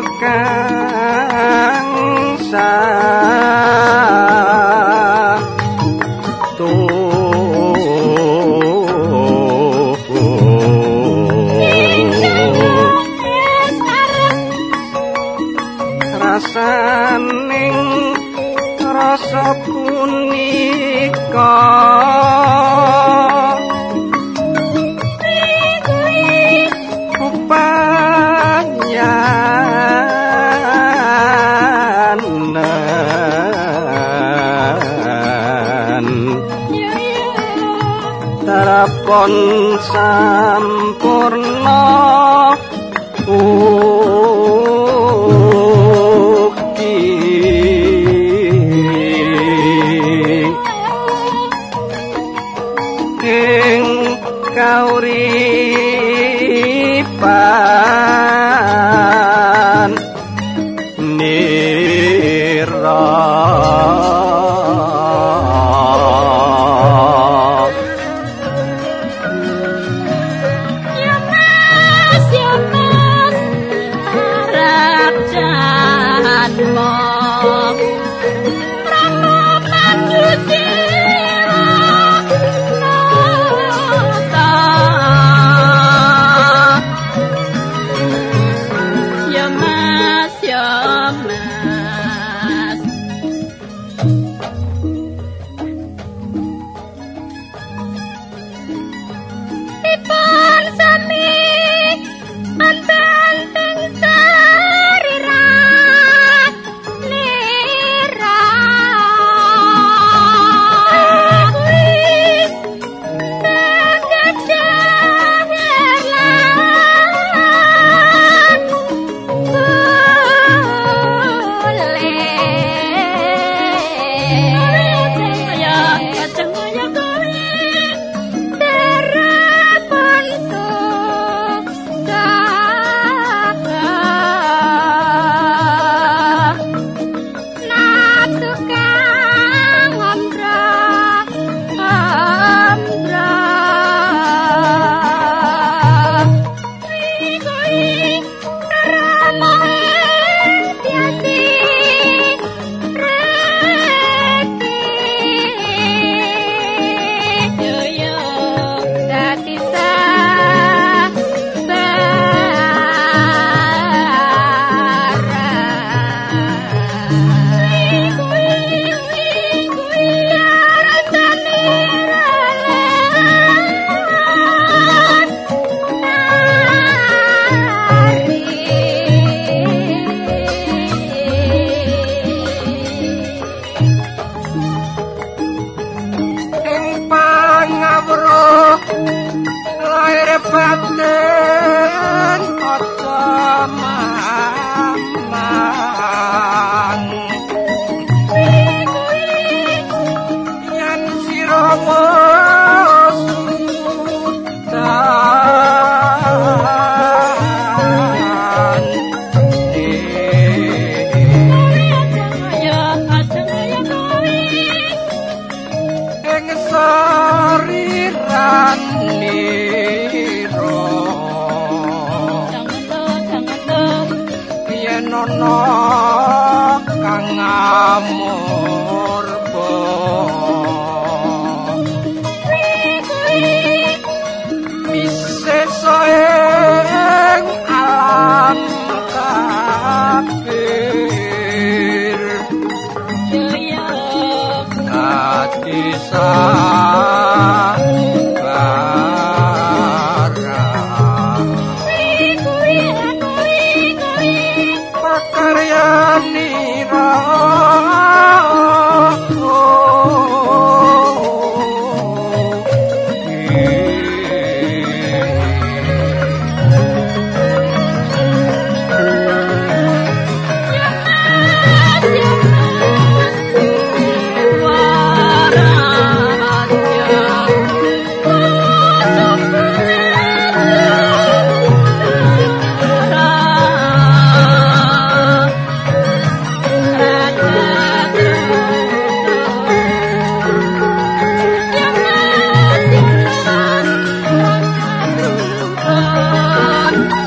kang sa Rasa puni kau terapkan sampurna uh. partner. Oh Thank you.